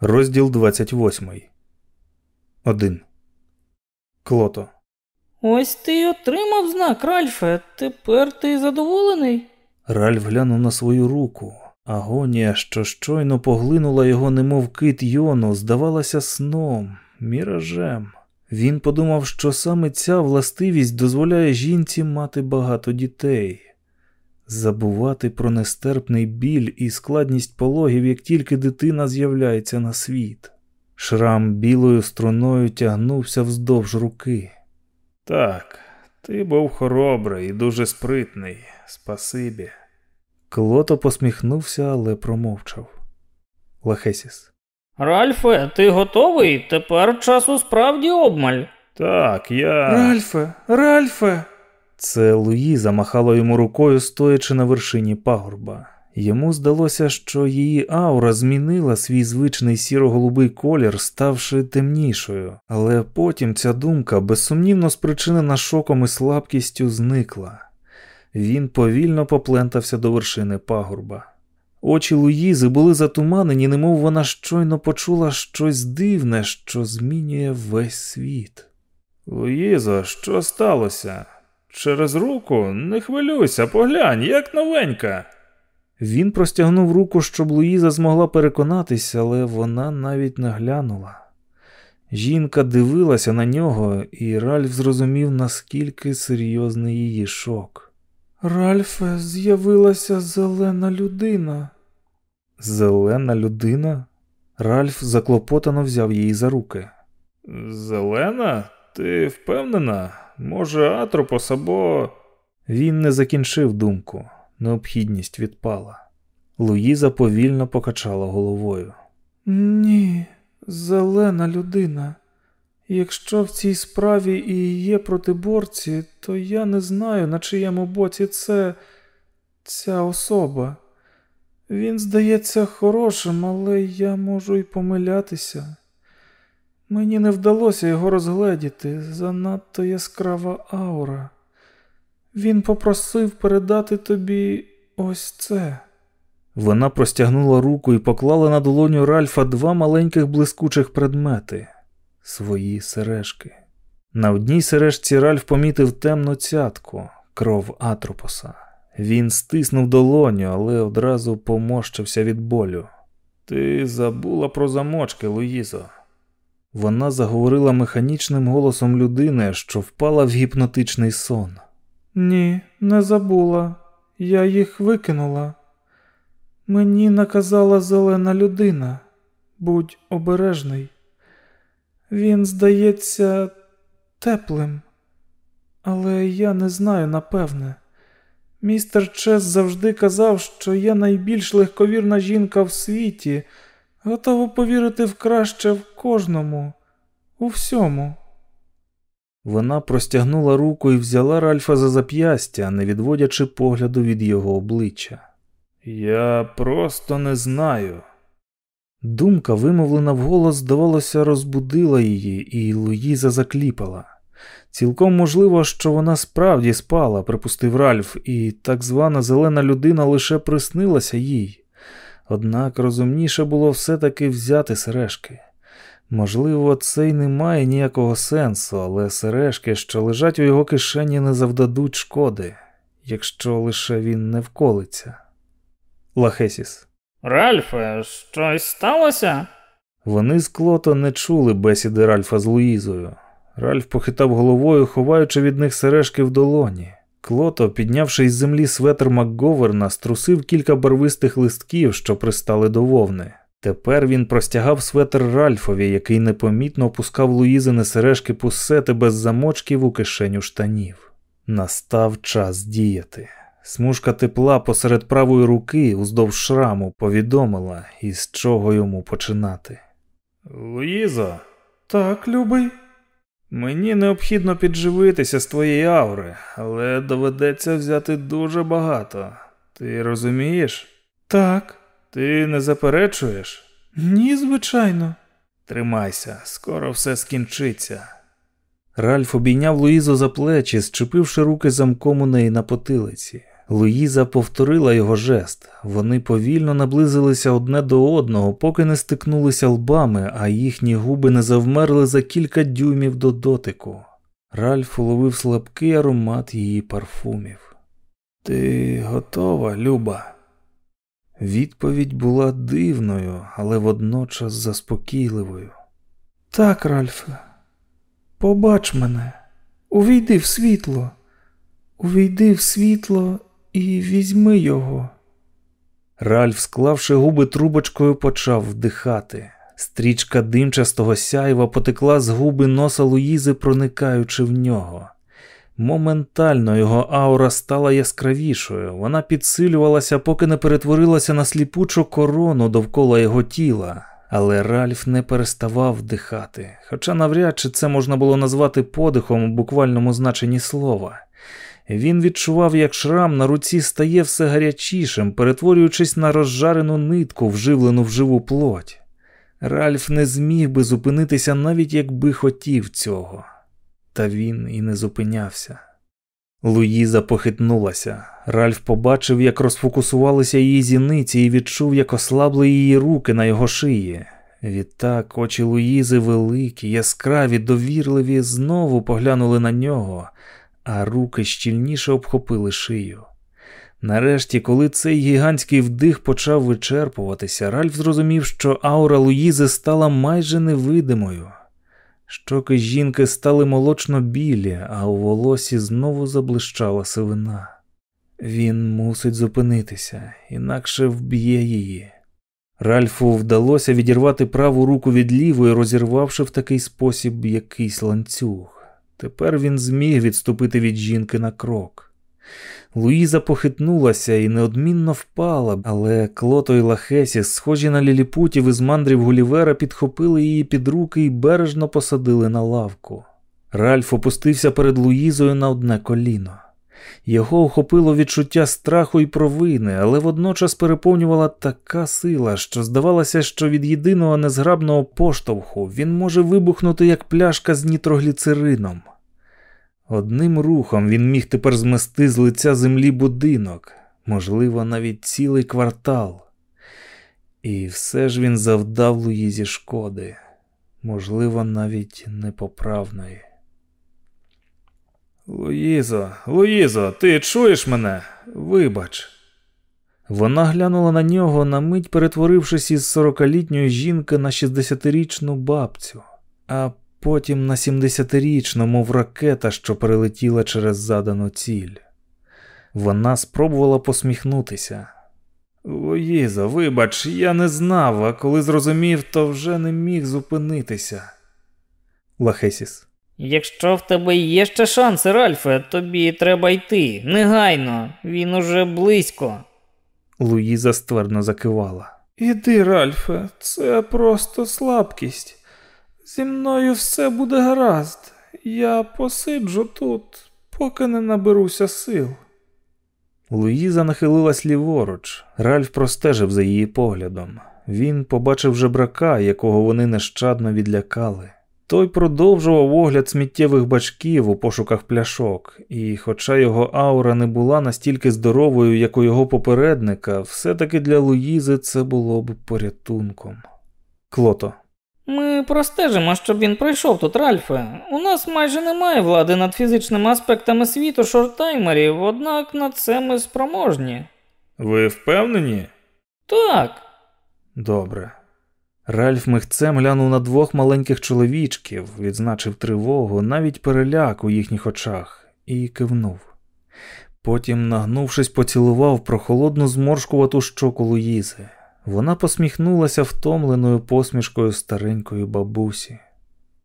Розділ 28. 1. Клото. Ось ти й отримав знак, Ральфе. Тепер ти задоволений? Ральф глянув на свою руку. Агонія, що щойно поглинула його, немов кит йону, здавалася сном, міражем. Він подумав, що саме ця властивість дозволяє жінці мати багато дітей, забувати про нестерпний біль і складність пологів, як тільки дитина з'являється на світ. Шрам білою струною тягнувся вздовж руки. Так, ти був хоробрий і дуже спритний, спасибі. Клото посміхнувся, але промовчав. Лахесіс. Ральфе, ти готовий? Тепер часу справді обмаль. Так, я. Ральфе, Ральфе. Це Луїза махала йому рукою, стоячи на вершині пагорба. Йому здалося, що її аура змінила свій звичний сіро-голубий колір, ставши темнішою, але потім ця думка, безсумнівно спричинена шоком і слабкістю, зникла. Він повільно поплентався до вершини пагорба. Очі Луїзи були затуманені, немов вона щойно почула щось дивне, що змінює весь світ. Луїзо, що сталося? Через руку не хвилюйся, поглянь, як новенька. Він простягнув руку, щоб Луїза змогла переконатися, але вона навіть не глянула. Жінка дивилася на нього, і Ральф зрозумів, наскільки серйозний її шок. Ральфе, з'явилася зелена людина. Зелена людина? Ральф заклопотано взяв її за руки. Зелена? Ти впевнена? Може, Атропос або. Він не закінчив думку. Необхідність відпала. Луїза повільно покачала головою. Ні, зелена людина. Якщо в цій справі і є протиборці, то я не знаю, на чиєму боці це ця особа. Він здається хорошим, але я можу й помилятися. Мені не вдалося його розгледіти, занадто яскрава аура. Він попросив передати тобі ось це. Вона простягнула руку і поклала на долоню Ральфа два маленьких блискучих предмети свої сережки. На одній сережці Ральф помітив темну цятку, кров Атропоса. Він стиснув долоню, але одразу помощився від болю. Ти забула про замочки, Луїзо. Вона заговорила механічним голосом людини, що впала в гіпнотичний сон. Ні, не забула. Я їх викинула. Мені наказала зелена людина. Будь обережний. Він здається теплим, але я не знаю напевне. Містер Чес завжди казав, що я найбільш легковірна жінка в світі, готова повірити в краще в кожному, у всьому. Вона простягнула руку і взяла Ральфа за зап'ястя, не відводячи погляду від його обличчя. Я просто не знаю. Думка, вимовлена вголос, здавалося, розбудила її, і Луїза закліпала. Цілком можливо, що вона справді спала, припустив Ральф, і так звана зелена людина лише приснилася їй. Однак розумніше було все-таки взяти сережки. Можливо, це й не має ніякого сенсу, але сережки, що лежать у його кишені, не завдадуть шкоди, якщо лише він не вколиться. Лахесіс. Ральфе, щось сталося? Вони з Клото не чули бесіди Ральфа з Луїзою. Ральф похитав головою, ховаючи від них сережки в долоні. Клото, піднявши із землі светр Макговерна, струсив кілька барвистих листків, що пристали до вовни. Тепер він простягав светр Ральфові, який непомітно опускав Луїзини сережки пусети без замочків у кишеню штанів. Настав час діяти. Смужка тепла посеред правої руки уздовж шраму повідомила, із чого йому починати. Луїзо, Так, любий. Мені необхідно підживитися з твоєї аури, але доведеться взяти дуже багато. Ти розумієш? Так. Ти не заперечуєш? Ні, звичайно. Тримайся, скоро все скінчиться. Ральф обійняв Луїзу за плечі, зчепивши руки замком у неї на потилиці. Луїза повторила його жест. Вони повільно наблизилися одне до одного, поки не стикнулися лбами, а їхні губи не завмерли за кілька дюймів до дотику. Ральф уловив слабкий аромат її парфумів. Ти готова, Люба? Відповідь була дивною, але водночас заспокійливою. Так, Ральфе, побач мене, увійди в світло, увійди в світло і візьми його. Ральф, склавши губи трубочкою, почав вдихати. Стрічка димчастого сяйва потекла з губи носа Луїзи, проникаючи в нього. Моментально його аура стала яскравішою, вона підсилювалася, поки не перетворилася на сліпучу корону довкола його тіла, але Ральф не переставав вдихати, хоча навряд чи це можна було назвати подихом у буквальному значенні слова. Він відчував, як шрам на руці стає все гарячішим, перетворюючись на розжарену нитку, вживлену в живу плоть. Ральф не зміг би зупинитися, навіть якби хотів цього. Та він і не зупинявся. Луїза похитнулася. Ральф побачив, як розфокусувалися її зіниці, і відчув, як ослабли її руки на його шиї. Відтак очі Луїзи великі, яскраві, довірливі, знову поглянули на нього, а руки щільніше обхопили шию. Нарешті, коли цей гігантський вдих почав вичерпуватися, Ральф зрозумів, що аура Луїзи стала майже невидимою. Щоки жінки стали молочно білі, а у волосі знову заблищала сивина. Він мусить зупинитися, інакше вб'є її. Ральфу вдалося відірвати праву руку від лівої, розірвавши в такий спосіб якийсь ланцюг. Тепер він зміг відступити від жінки на крок. Луїза похитнулася і неодмінно впала, але клото і лахесі, схожі на ліліпутів із мандрів Гулівера, підхопили її під руки і бережно посадили на лавку. Ральф опустився перед Луїзою на одне коліно. Його охопило відчуття страху і провини, але водночас переповнювала така сила, що здавалося, що від єдиного незграбного поштовху він може вибухнути як пляшка з нітрогліцерином. Одним рухом він міг тепер змести з лиця землі будинок, можливо, навіть цілий квартал. І все ж він завдав Луїзі шкоди, можливо, навіть непоправної. Луїзо, Луїзо, ти чуєш мене? Вибач. Вона глянула на нього, на мить перетворившись із сорокалітньої жінки на шістдесятирічну бабцю, а потім на 70-річну, мов ракета, що перелетіла через задану ціль. Вона спробувала посміхнутися. Луїза, вибач, я не знав, а коли зрозумів, то вже не міг зупинитися. Лахесіс. Якщо в тебе є ще шанси, Ральфе, тобі треба йти. Негайно, він уже близько. Луїза ствердно закивала. Іди, Ральфе, це просто слабкість. Зі мною все буде гаразд. Я посиджу тут, поки не наберуся сил. Луїза нахилилась ліворуч. Ральф простежив за її поглядом. Він побачив жебрака, якого вони нещадно відлякали. Той продовжував огляд сміттєвих бачків у пошуках пляшок, і, хоча його аура не була настільки здоровою, як у його попередника, все-таки для Луїзи це було б порятунком. Клото. Ми простежимо, щоб він пройшов тут, Ральфе. У нас майже немає влади над фізичними аспектами світу шорттаймерів, однак на це ми спроможні. Ви впевнені? Так. Добре. Ральф михцем глянув на двох маленьких чоловічків, відзначив тривогу, навіть переляк у їхніх очах, і кивнув. Потім, нагнувшись, поцілував прохолодну зморшкувату щоку Луїзи. Вона посміхнулася втомленою посмішкою старенької бабусі.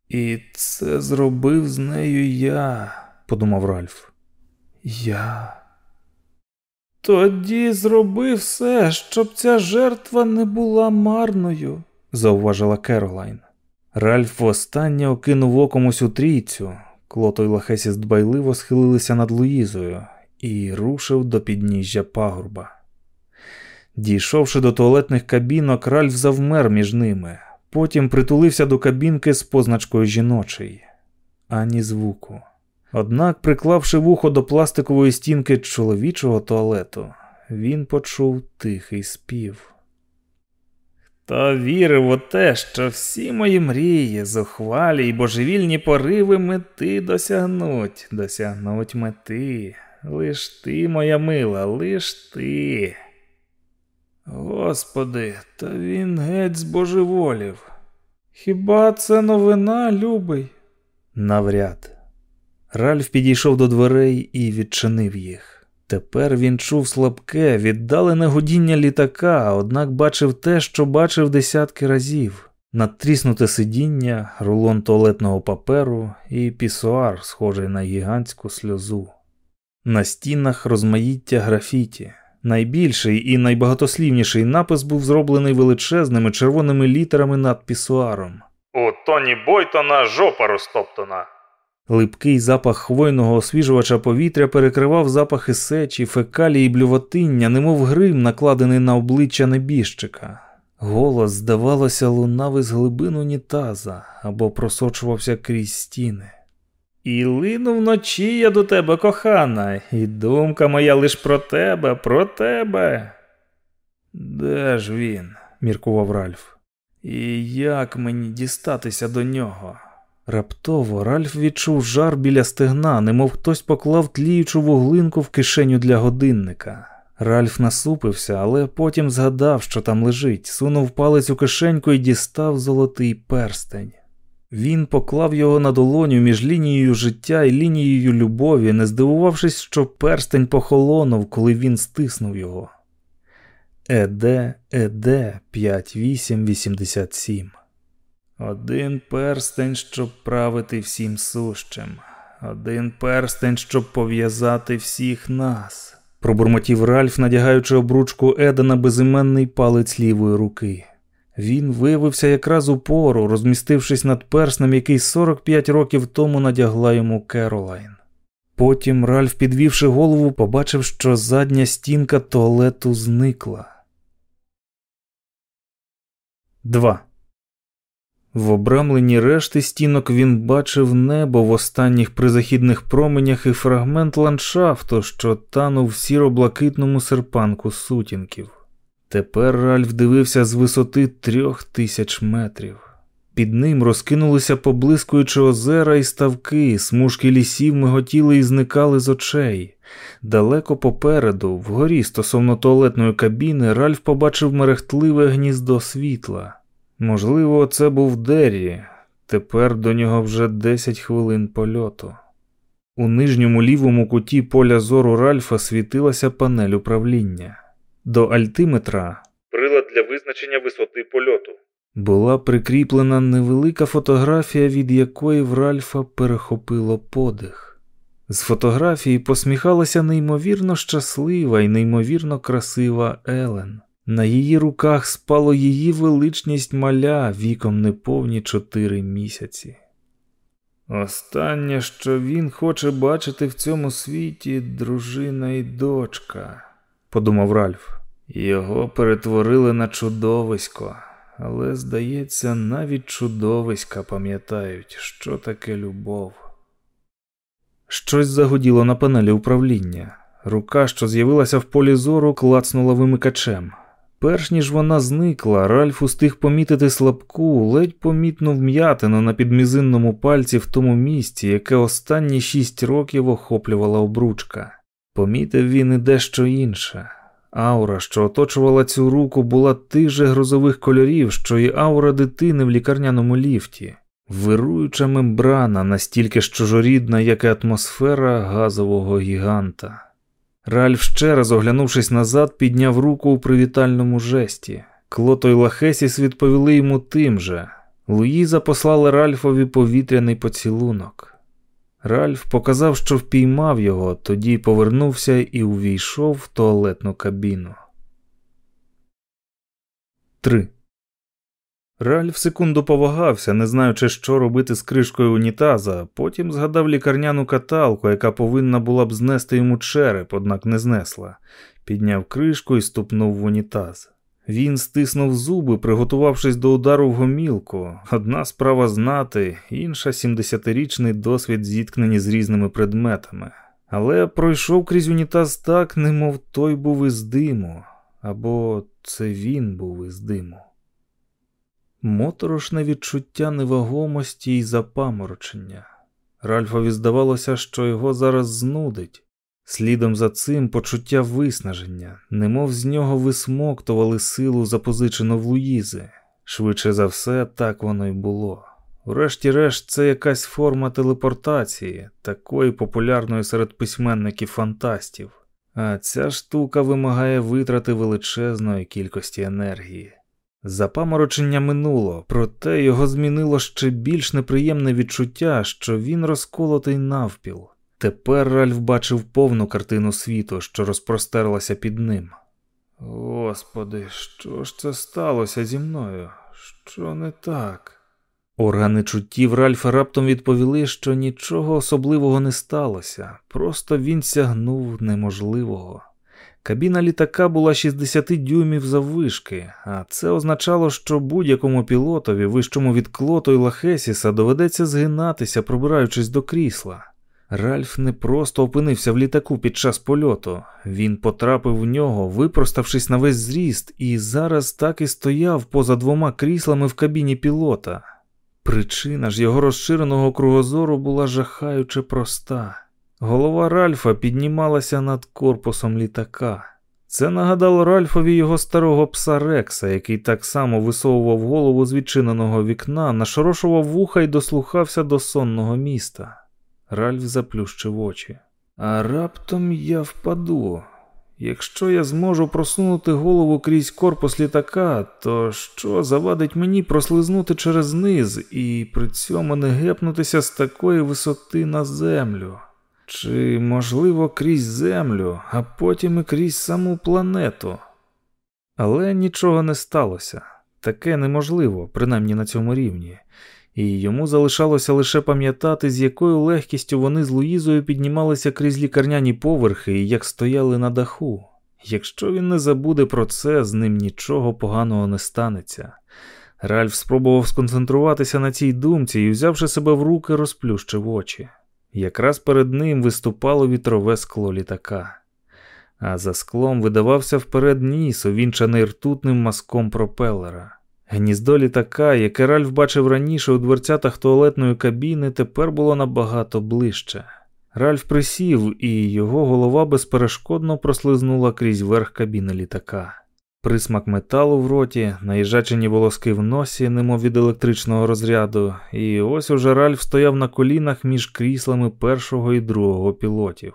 І це зробив з нею я, подумав Ральф. Я. Тоді зроби все, щоб ця жертва не була марною, зауважила Керолайн. Ральф востаннє окинув оком усю трійцю. Клото й Лахесіс дбайливо схилилися над Луїзою і рушив до підніжжя пагорба. Дійшовши до туалетних кабінок, Ральф завмер між ними, потім притулився до кабінки з позначкою жіночий. Ані звуку. Однак, приклавши вухо до пластикової стінки чоловічого туалету, він почув тихий спів. Хто вірив у те, що всі мої мрії, зухвалі й божевільні пориви мети досягнуть, досягнуть мети. Лиш ти, моя мила, лиш ти. Господи, та він геть збожеволів. Хіба це новина, любий? Навряд. Ральф підійшов до дверей і відчинив їх. Тепер він чув слабке, віддалене гудіння літака, однак бачив те, що бачив десятки разів. Надтріснуте сидіння, рулон туалетного паперу і пісуар, схожий на гігантську сльозу. На стінах розмаїття графіті. Найбільший і найбагатослівніший напис був зроблений величезними червоними літерами над пісуаром. У Тоні Бойтона жопа розтоптана. Липкий запах хвойного освіжувача повітря перекривав запахи сечі, фекалії і блювотиння, немов грим, накладений на обличчя небіжчика. Голос, здавалося, лунав із глибин унітаза або просочувався крізь стіни. І лину вночі я до тебе, кохана, і думка моя лиш про тебе, про тебе. Де ж він? міркував Ральф. І як мені дістатися до нього? Раптово Ральф відчув жар біля стегна, немов хтось поклав тліючу вуглинку в кишеню для годинника. Ральф насупився, але потім згадав, що там лежить, сунув палець у кишеньку і дістав золотий перстень. Він поклав його на долоню між лінією життя і лінією любові, не здивувавшись, що перстень похолонув, коли він стиснув його. ЕД, ЕД 5887 Один перстень, щоб правити всім сущим, один перстень, щоб пов'язати всіх нас, пробурмотів Ральф, надягаючи обручку Еда на безіменний палець лівої руки. Він виявився якраз у пору, розмістившись над перснем, який 45 років тому надягла йому Керолайн. Потім Ральф, підвівши голову, побачив, що задня стінка туалету зникла. 2. В обрамленні решти стінок він бачив небо в останніх призахідних променях і фрагмент ландшафту, що танув в сіро-блакитному серпанку сутінків. Тепер Ральф дивився з висоти трьох тисяч метрів. Під ним розкинулися поблискуючи озера і ставки, смужки лісів миготіли і зникали з очей. Далеко попереду, вгорі стосовно туалетної кабіни, Ральф побачив мерехтливе гніздо світла. Можливо, це був Деррі. Тепер до нього вже 10 хвилин польоту. У нижньому лівому куті поля зору Ральфа світилася панель управління. До альтиметра прилад для визначення висоти польоту. Була прикріплена невелика фотографія, від якої в Ральфа перехопило подих. З фотографії посміхалася неймовірно щаслива і неймовірно красива Елен. На її руках спало її величність маля віком неповні чотири місяці. Останнє, що він хоче бачити в цьому світі, дружина і дочка подумав Ральф. Його перетворили на чудовисько, але, здається, навіть чудовиська пам'ятають, що таке любов. Щось загоділо на панелі управління. Рука, що з'явилася в полі зору, клацнула вимикачем. Перш ніж вона зникла, Ральф устиг помітити слабку, ледь помітну вм'ятину на підмізинному пальці в тому місці, яке останні шість років охоплювала обручка. Помітив він і дещо інше. Аура, що оточувала цю руку, була тих же грозових кольорів, що й аура дитини в лікарняному ліфті, вируюча мембрана, настільки ж чужорідна, як і атмосфера газового гіганта. Ральф ще раз, оглянувшись назад, підняв руку у привітальному жесті. Клото й Лахесіс відповіли йому тим же. Луїза послала Ральфові повітряний поцілунок. Ральф показав, що впіймав його, тоді повернувся і увійшов в туалетну кабіну. 3. Ральф секунду повагався, не знаючи, що робити з кришкою унітаза, потім згадав лікарняну каталку, яка повинна була б знести йому череп, однак не знесла, підняв кришку і ступнув в унітаз. Він стиснув зуби, приготувавшись до удару в гомілку. Одна справа знати, інша 70-річний досвід зіткнені з різними предметами. Але пройшов крізь унітаз так, немов той був із диму, або це він був із диму. Моторошне відчуття невагомості і запаморочення. Ральфові здавалося, що його зараз знудить. Слідом за цим почуття виснаження, немов з нього висмоктували силу, запозичену в Луїзи. Швидше за все, так воно й було. Врешті-решт, це якась форма телепортації, такої популярної серед письменників фантастів. А ця штука вимагає витрати величезної кількості енергії. Запаморочення минуло, проте його змінило ще більш неприємне відчуття, що він розколотий навпіл. Тепер Ральф бачив повну картину світу, що розпростерлася під ним. Господи, що ж це сталося зі мною? Що не так? Органи чуттів Ральфа раптом відповіли, що нічого особливого не сталося, просто він сягнув неможливого. Кабіна літака була 60 дюймів заввишки, а це означало, що будь-якому пілотові, вищому від Клото і Лахесіса, доведеться згинатися, пробираючись до крісла. Ральф не просто опинився в літаку під час польоту, він потрапив в нього, випроставшись на весь зріст, і зараз так і стояв поза двома кріслами в кабіні пілота. Причина ж його розширеного кругозору була жахаюче проста. Голова Ральфа піднімалася над корпусом літака. Це нагадало Ральфові його старого пса Рекса, який так само висовував голову з відчиненого вікна, нашорошував вуха і дослухався до сонного міста. Ральф заплющив очі. А раптом я впаду. Якщо я зможу просунути голову крізь корпус літака, то що завадить мені прослизнути через низ і при цьому не гепнутися з такої висоти на землю? Чи, можливо, крізь землю, а потім і крізь саму планету? Але нічого не сталося. Таке неможливо, принаймні на цьому рівні і йому залишалося лише пам'ятати, з якою легкістю вони з Луїзою піднімалися крізь лікарняні поверхи і як стояли на даху. Якщо він не забуде про це, з ним нічого поганого не станеться. Ральф спробував сконцентруватися на цій думці і, взявши себе в руки, розплющив очі. Якраз перед ним виступало вітрове скло літака, а за склом видавався вперед ніс, увінчаний ртутним маском пропелера. Гніздо літака, яке Ральф бачив раніше у дверцятах туалетної кабіни, тепер було набагато ближче. Ральф присів, і його голова безперешкодно прослизнула крізь верх кабіни літака. Присмак металу в роті, наїжачені волоски в носі, немов від електричного розряду, і ось уже Ральф стояв на колінах між кріслами першого і другого пілотів.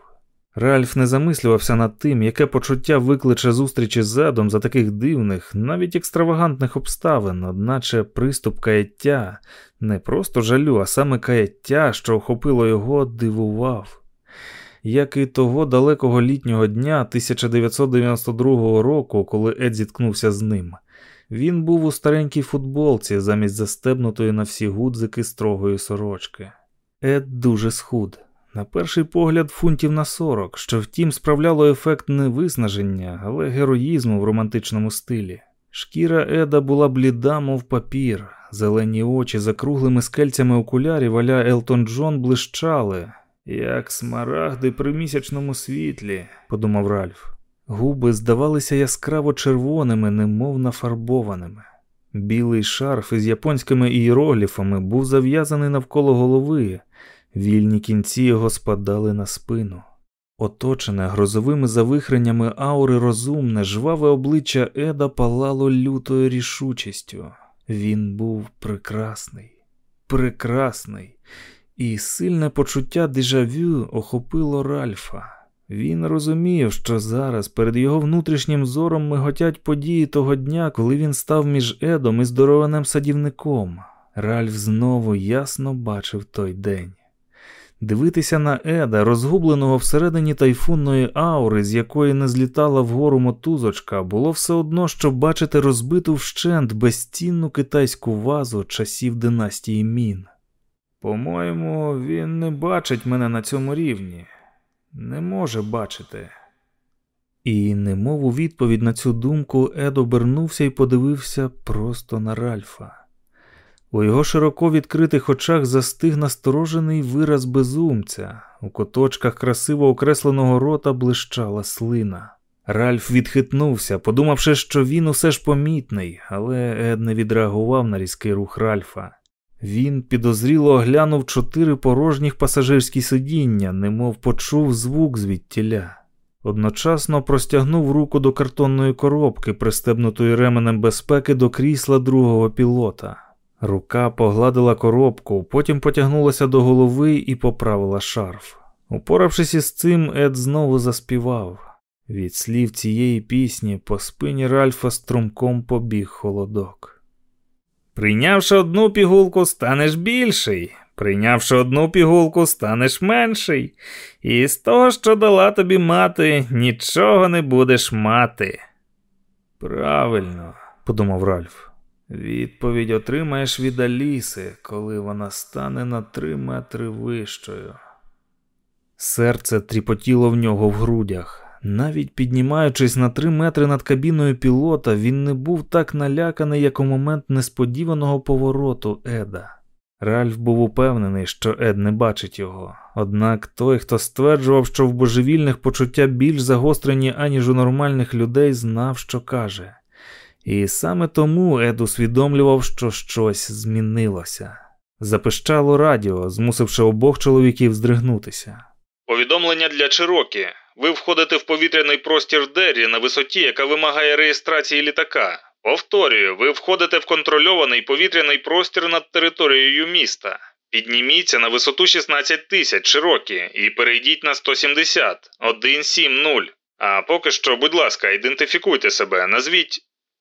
Ральф не замислювався над тим, яке почуття викличе зустрічі з задом за таких дивних, навіть екстравагантних обставин, одначе приступ каяття, не просто жалю, а саме каяття, що охопило його, дивував. Як і того далекого літнього дня 1992 року, коли Ед зіткнувся з ним, він був у старенькій футболці замість застебнутої на всі гудзики строгої сорочки. Ед дуже схуд. На перший погляд, фунтів на 40, що втім справляло ефект не виснаження, але героїзму в романтичному стилі. Шкіра Еда була бліда, мов папір, зелені очі за круглими скельцями окулярів аля Елтон Джон блищали, як смарагди при місячному світлі, подумав Ральф. Губи здавалися яскраво червоними, немов нафарбованими. Білий шарф із японськими ієрогліфами був зав'язаний навколо голови, Вільні кінці його спадали на спину. Оточене грозовими завихреннями аури розумне, жваве обличчя Еда палало лютою рішучістю. Він був прекрасний, прекрасний, і сильне почуття дежавю охопило Ральфа. Він розумів, що зараз перед його внутрішнім зором миготять події того дня, коли він став між Едом і здоровеним садівником. Ральф знову ясно бачив той день. Дивитися на Еда, розгубленого всередині тайфунної аури, з якої не злітала вгору мотузочка, було все одно, що бачити розбиту вщент безцінну китайську вазу часів династії Мін. По-моєму, він не бачить мене на цьому рівні, не може бачити. І, немов у відповідь на цю думку, Ед обернувся і подивився просто на Ральфа. У його широко відкритих очах застиг насторожений вираз безумця, у куточках красиво окресленого рота блищала слина. Ральф відхитнувся, подумавши, що він усе ж помітний, але Ед не відреагував на різкий рух Ральфа. Він підозріло оглянув чотири порожніх пасажирські сидіння, немов почув звук звідтіля. Одночасно простягнув руку до картонної коробки, пристебнутої ременем безпеки до крісла другого пілота. Рука погладила коробку, потім потягнулася до голови і поправила шарф. Упоравшись із цим, Ед знову заспівав. Від слів цієї пісні по спині Ральфа струмком побіг холодок. Прийнявши одну пігулку, станеш більший. Прийнявши одну пігулку, станеш менший. І з того, що дала тобі мати, нічого не будеш мати. Правильно, подумав Ральф. Відповідь отримаєш від Аліси, коли вона стане на три метри вищою. Серце тріпотіло в нього в грудях. Навіть піднімаючись на три метри над кабіною пілота, він не був так наляканий, як у момент несподіваного повороту Еда. Ральф був упевнений, що Ед не бачить його. Однак той, хто стверджував, що в божевільних почуття більш загострені, аніж у нормальних людей, знав, що каже. І саме тому Ед усвідомлював, що щось змінилося. Запищало радіо, змусивши обох чоловіків здригнутися. Повідомлення для Чирокі. Ви входите в повітряний простір Деррі на висоті, яка вимагає реєстрації літака. Повторюю, ви входите в контрольований повітряний простір над територією міста. Підніміться на висоту 16 тисяч Чирокі і перейдіть на 170 170. А поки що, будь ласка, ідентифікуйте себе, назвіть.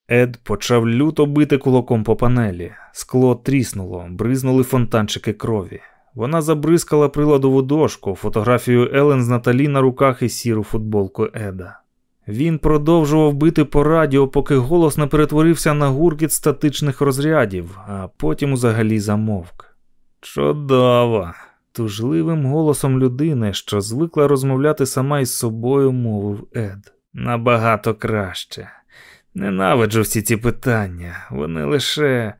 Ед почав люто бити кулаком по панелі. Скло тріснуло, бризнули фонтанчики крові. Вона забризкала приладову дошку, фотографію Елен з Наталі на руках і сіру футболку Еда. Він продовжував бити по радіо, поки голос не перетворився на гуркіт статичних розрядів, а потім взагалі замовк. Чудово! Тужливим голосом людини, що звикла розмовляти сама із собою, мовив Ед. Набагато краще. Ненавиджу всі ці питання, вони лише.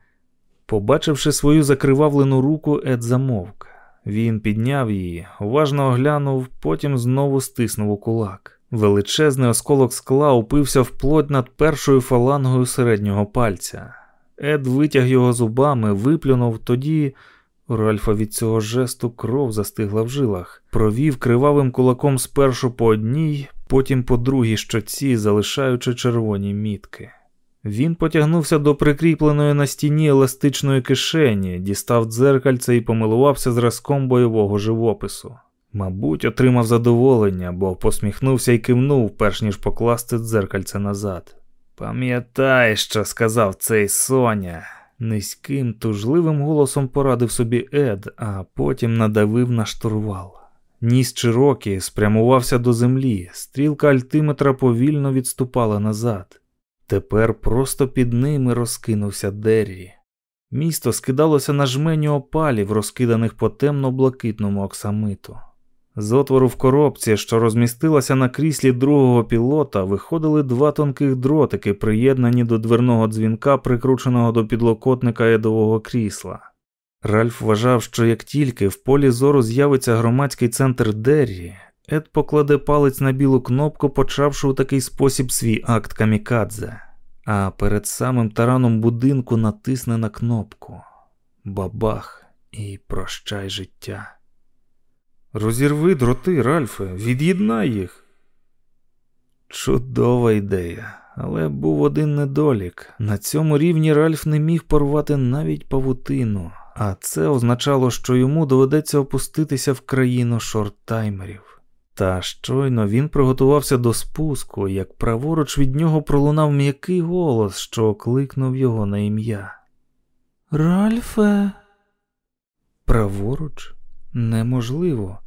Побачивши свою закривавлену руку, Ед замовк. Він підняв її, уважно оглянув, потім знову стиснув у кулак. Величезний осколок скла упився вплоть над першою фалангою середнього пальця. Ед витяг його зубами, виплюнув, тоді у Ральфа від цього жесту кров застигла в жилах, провів кривавим кулаком спершу по одній, потім по другій щоці, залишаючи червоні мітки. Він потягнувся до прикріпленої на стіні еластичної кишені, дістав дзеркальце і помилувався зразком бойового живопису. Мабуть, отримав задоволення, бо посміхнувся і кивнув, перш ніж покласти дзеркальце назад. Пам'ятай, що сказав цей Соня, низьким, тужливим голосом порадив собі Ед, а потім надавив на штурвал. Ніс Чирокі спрямувався до землі, стрілка альтиметра повільно відступала назад. Тепер просто під ними розкинувся Деррі. Місто скидалося на жменю опалів, розкиданих по темно-блакитному оксамиту. З отвору в коробці, що розмістилася на кріслі другого пілота, виходили два тонких дротики, приєднані до дверного дзвінка, прикрученого до підлокотника едового крісла. Ральф вважав, що як тільки в полі зору з'явиться громадський центр Деррі, Ед покладе палець на білу кнопку, почавши у такий спосіб свій акт камікадзе, а перед самим тараном будинку натисне на кнопку Бабах і прощай життя. Розірви дроти, Ральфе, від'єднай їх. Чудова ідея, але був один недолік. На цьому рівні Ральф не міг порвати навіть павутину, а це означало, що йому доведеться опуститися в країну шорттаймерів. Та щойно він приготувався до спуску, як праворуч від нього пролунав м'який голос, що окликнув його на ім'я. Ральфе. Праворуч? Неможливо.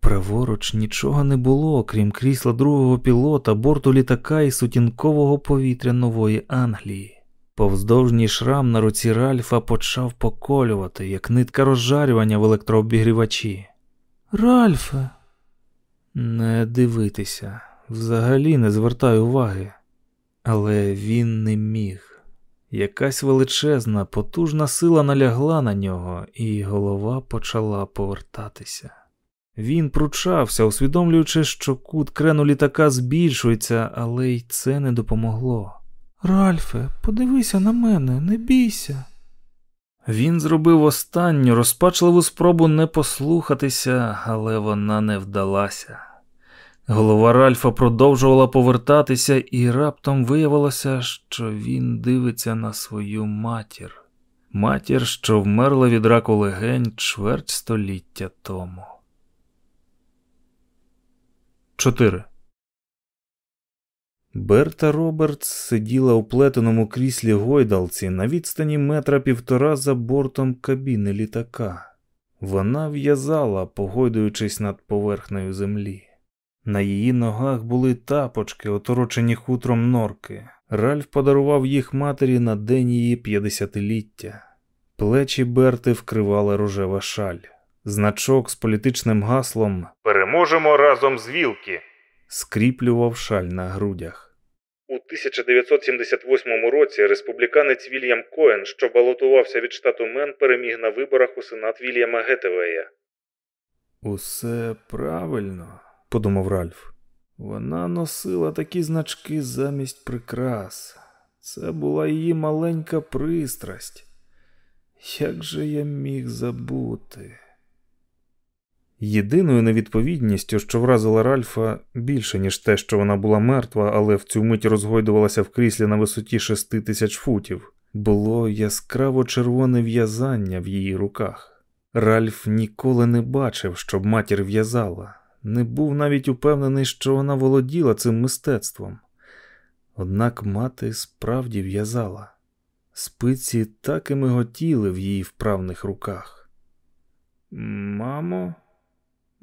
Праворуч нічого не було, окрім крісла другого пілота, борту літака і сутінкового повітря нової Англії. Повздовжній шрам на руці Ральфа почав поколювати, як нитка розжарювання в електрообігрівачі. Ральфе. Не дивитися. взагалі не звертай уваги. Але він не міг. Якась величезна, потужна сила налягла на нього, і голова почала повертатися. Він пручався, усвідомлюючи, що кут крену літака збільшується, але й це не допомогло. Ральфе, подивися на мене, не бійся. Він зробив останню розпачливу спробу не послухатися, але вона не вдалася. Голова Ральфа продовжувала повертатися, і раптом виявилося, що він дивиться на свою матір, матір, що вмерла від раку легень чверть століття тому. 4. Берта Робертс сиділа у плетеному кріслі гойдалці на відстані метра півтора за бортом кабіни літака. Вона в'язала, погойдуючись над поверхнею землі. На її ногах були тапочки, оторочені хутром норки. Ральф подарував їх матері на день її п'ятдесятиліття. Плечі Берти вкривала рожева шаль. Значок з політичним гаслом Переможемо разом з вілки скріплював шаль на грудях. У 1978 році республіканець Вільям Коен, що балотувався від штату Мен, переміг на виборах у сенат Вільяма Гетевея. Усе правильно, подумав Ральф. Вона носила такі значки замість прикрас. Це була її маленька пристрасть. Як же я міг забути? Єдиною невідповідністю, що вразила Ральфа більше, ніж те, що вона була мертва, але в цю мить розгойдувалася в кріслі на висоті шести тисяч футів, було яскраво червоне в'язання в її руках. Ральф ніколи не бачив, щоб матір в'язала, не був навіть упевнений, що вона володіла цим мистецтвом. Однак мати справді в'язала, спиці так і миготіли в її вправних руках. Мамо.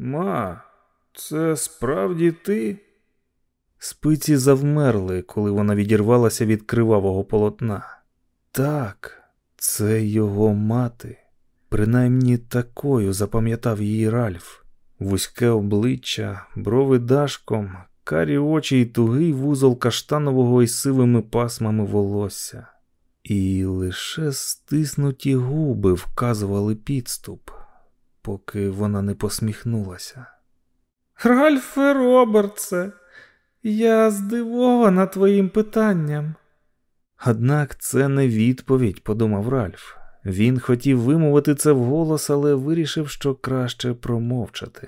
Ма, це справді ти? Спиці завмерли, коли вона відірвалася від кривавого полотна. Так, це його мати. Принаймні такою запам'ятав її Ральф, вузьке обличчя, брови дашком, карі очі й тугий вузол каштанового із сивими пасмами волосся, і лише стиснуті губи вказували підступ поки вона не посміхнулася. Ральфе Робертсе, я здивована твоїм питанням. Однак це не відповідь, подумав Ральф. Він хотів вимовити це вголос, але вирішив, що краще промовчати.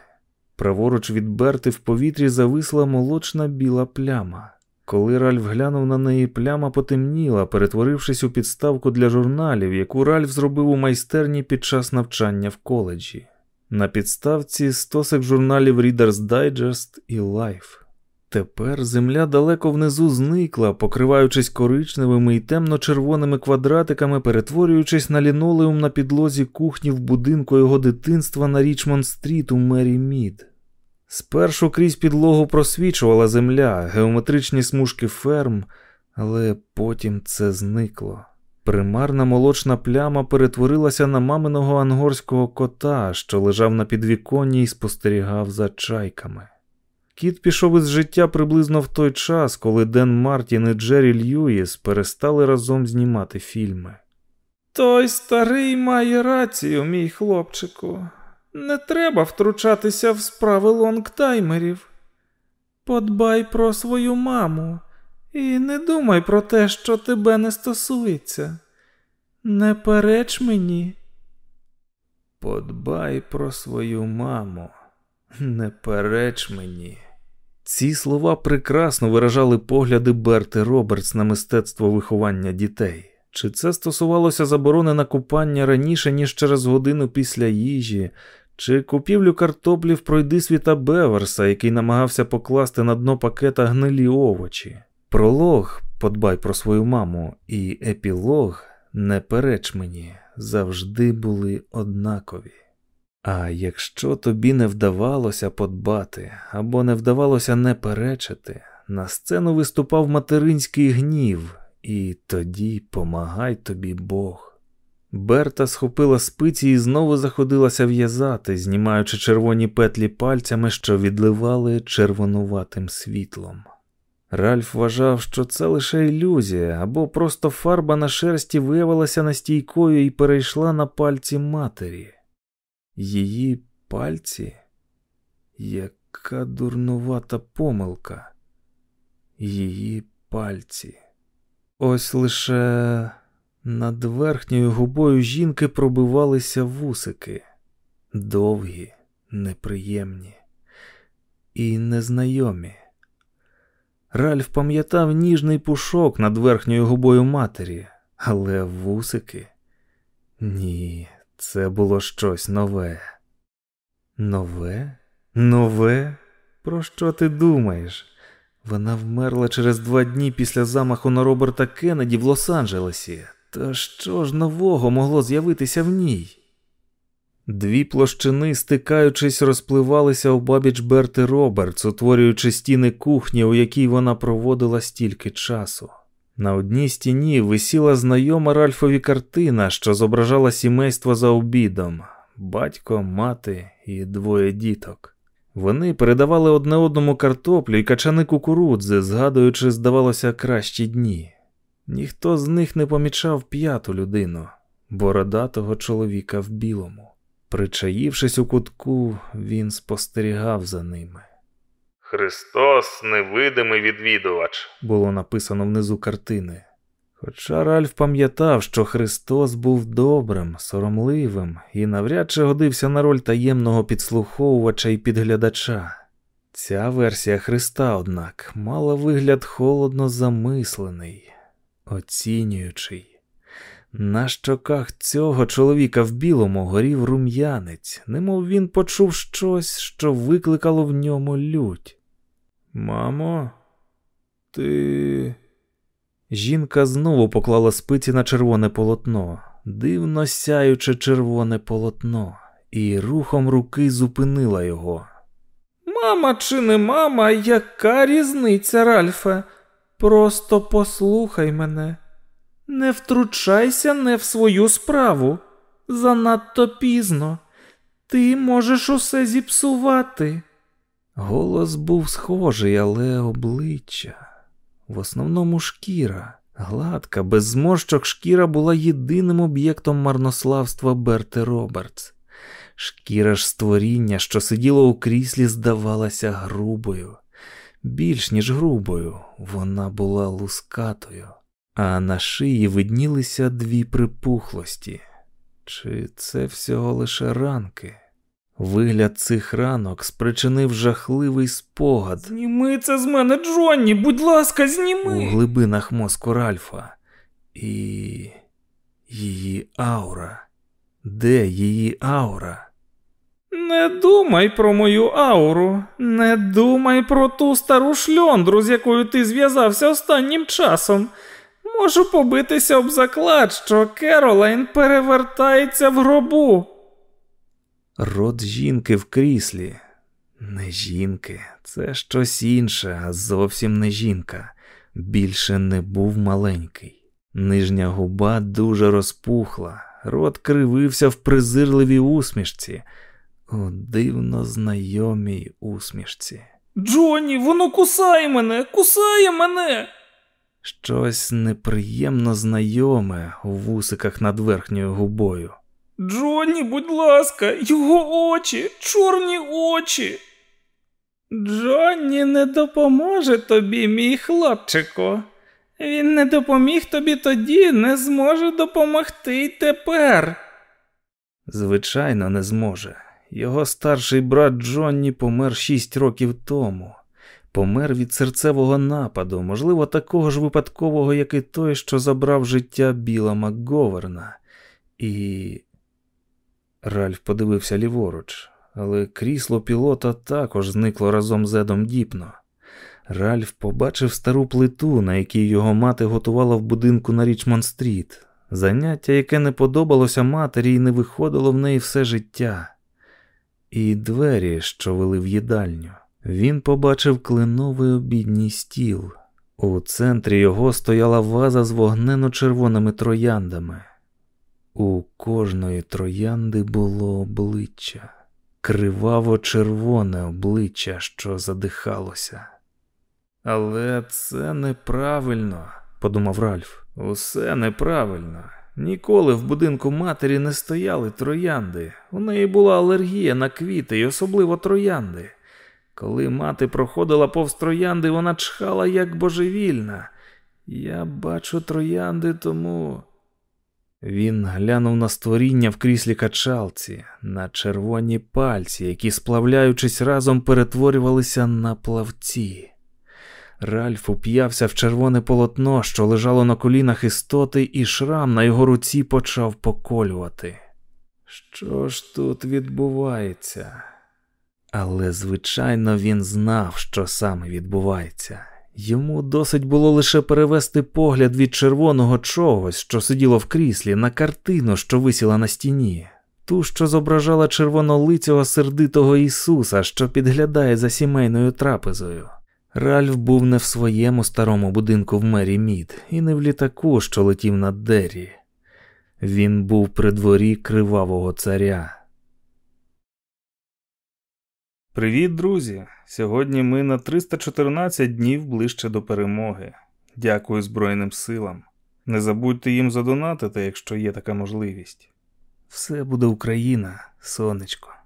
Праворуч від Берти в повітрі зависла молочна біла пляма. Коли Ральф глянув на неї, пляма потемніла, перетворившись у підставку для журналів, яку Ральф зробив у майстерні під час навчання в коледжі. На підставці стосик журналів Reader's Digest і Life. Тепер земля далеко внизу зникла, покриваючись коричневими і темно-червоними квадратиками, перетворюючись на лінолеум на підлозі кухні в будинку його дитинства на Річмонд Стріт у Мері Мід. Спершу крізь підлогу просвічувала земля, геометричні смужки ферм, але потім це зникло. Примарна молочна пляма перетворилася на маминого ангорського кота, що лежав на підвіконні і спостерігав за чайками. Кіт пішов із життя приблизно в той час, коли Ден Мартін і Джері Льюіс перестали разом знімати фільми. Той старий має рацію, мій хлопчику. Не треба втручатися в справи лонгтаймерів. Подбай про свою маму. І не думай про те, що тебе не стосується. Не переч мені. Подбай про свою маму, не переч мені. Ці слова прекрасно виражали погляди Берти Робертс на мистецтво виховання дітей. Чи це стосувалося заборони на купання раніше, ніж через годину після їжі, чи купівлю картоплі в пройдисвіта Беверса, який намагався покласти на дно пакета гнилі овочі? Пролог подбай про свою маму, і епілог не переч мені завжди були однакові. А якщо тобі не вдавалося подбати або не вдавалося не перечити, на сцену виступав материнський гнів, і тоді помагай тобі Бог. Берта схопила спиці і знову заходилася в'язати, знімаючи червоні петлі пальцями, що відливали червонуватим світлом. Ральф вважав, що це лише ілюзія, або просто фарба на шерсті виявилася настійкою і перейшла на пальці матері. Її пальці? Яка дурнувата помилка. Її пальці. Ось лише над верхньою губою жінки пробивалися вусики, довгі, неприємні і незнайомі. Ральф пам'ятав ніжний пушок над верхньою губою матері, але вусики? Ні, це було щось нове. Нове? Нове? Про що ти думаєш? Вона вмерла через два дні після замаху на Роберта Кеннеді в Лос-Анджелесі. Та що ж нового могло з'явитися в ній? Дві площини, стикаючись, розпливалися у бабіч Берти Робертс, утворюючи стіни кухні, у якій вона проводила стільки часу. На одній стіні висіла знайома Ральфові картина, що зображала сімейство за обідом батько, мати і двоє діток. Вони передавали одне одному картоплю і качани кукурудзи, згадуючи, здавалося, кращі дні. Ніхто з них не помічав п'яту людину, бородатого чоловіка в білому. Причаївшись у кутку, він спостерігав за ними. Христос невидимий відвідувач. Було написано внизу картини. Хоча Ральф пам'ятав, що Христос був добрим, соромливим і навряд чи годився на роль таємного підслуховувача і підглядача. Ця версія Христа, однак, мала вигляд холодно замислений, оцінюючий. На щоках цього чоловіка в білому горів рум'янець, немов він почув щось, що викликало в ньому лють. Мамо, ти. Жінка знову поклала спиці на червоне полотно, дивно сяюче червоне полотно, і рухом руки зупинила його. Мама чи не мама, яка різниця, Ральфе? Просто послухай мене. Не втручайся не в свою справу. Занадто пізно. Ти можеш усе зіпсувати. Голос був схожий, але обличчя. В основному шкіра. Гладка, без зморщок шкіра була єдиним об'єктом марнославства Берти Робертс. Шкіра ж створіння, що сиділо у кріслі, здавалася грубою. Більш ніж грубою, вона була лускатою, а на шиї виднілися дві припухлості. Чи це всього лише ранки? Вигляд цих ранок спричинив жахливий спогад. Зніми це з мене, Джонні, будь ласка, зніми. У глибинах мозку Ральфа. І її аура. Де її аура? Не думай про мою ауру, не думай про ту стару шльондру, з якою ти зв'язався останнім часом. Можу побитися об заклад, що Керолайн перевертається в гробу. Рот жінки в кріслі. Не жінки, це щось інше, а зовсім не жінка. Більше не був маленький. Нижня губа дуже розпухла, рот кривився в презирливій усмішці, у дивно знайомій усмішці. Джонні, воно кусає мене, кусає мене. Щось неприємно знайоме у вусиках над верхньою губою. Джонні, будь ласка, його очі, чорні очі. Джонні не допоможе тобі, мій хлопчику. Він не допоміг тобі тоді, не зможе допомогти й тепер. Звичайно, не зможе. Його старший брат Джонні помер шість років тому. Помер від серцевого нападу, можливо, такого ж випадкового, як і той, що забрав життя Біла Макговерна. І. Ральф подивився ліворуч, але крісло пілота також зникло разом з Едом Діпно. Ральф побачив стару плиту, на якій його мати готувала в будинку на Річмонд Стріт, заняття, яке не подобалося матері і не виходило в неї все життя, і двері, що вели в їдальню. Він побачив кленовий обідній стіл. У центрі його стояла ваза з вогнено-червоними трояндами. У кожної троянди було обличчя, криваво-червоне обличчя, що задихалося. Але це неправильно, подумав Ральф. Усе неправильно. Ніколи в будинку матері не стояли троянди. У неї була алергія на квіти і особливо троянди. Коли мати проходила повз троянди, вона чхала як божевільна. Я бачу троянди, тому. Він глянув на створіння в кріслі качалці, на червоні пальці, які, сплавляючись разом, перетворювалися на плавці. Ральф уп'явся в червоне полотно, що лежало на колінах істоти, і шрам на його руці почав поколювати. Що ж тут відбувається? Але, звичайно, він знав, що саме відбувається. Йому досить було лише перевести погляд від червоного чогось, що сиділо в кріслі, на картину, що висіла на стіні, ту, що зображала червонолицього сердитого Ісуса, що підглядає за сімейною трапезою. Ральф був не в своєму старому будинку в мері Мід і не в літаку, що летів над Деррі. Він був при дворі кривавого царя. Привіт, друзі! Сьогодні ми на 314 днів ближче до перемоги. Дякую Збройним силам. Не забудьте їм задонатити, якщо є така можливість. Все буде Україна, сонечко.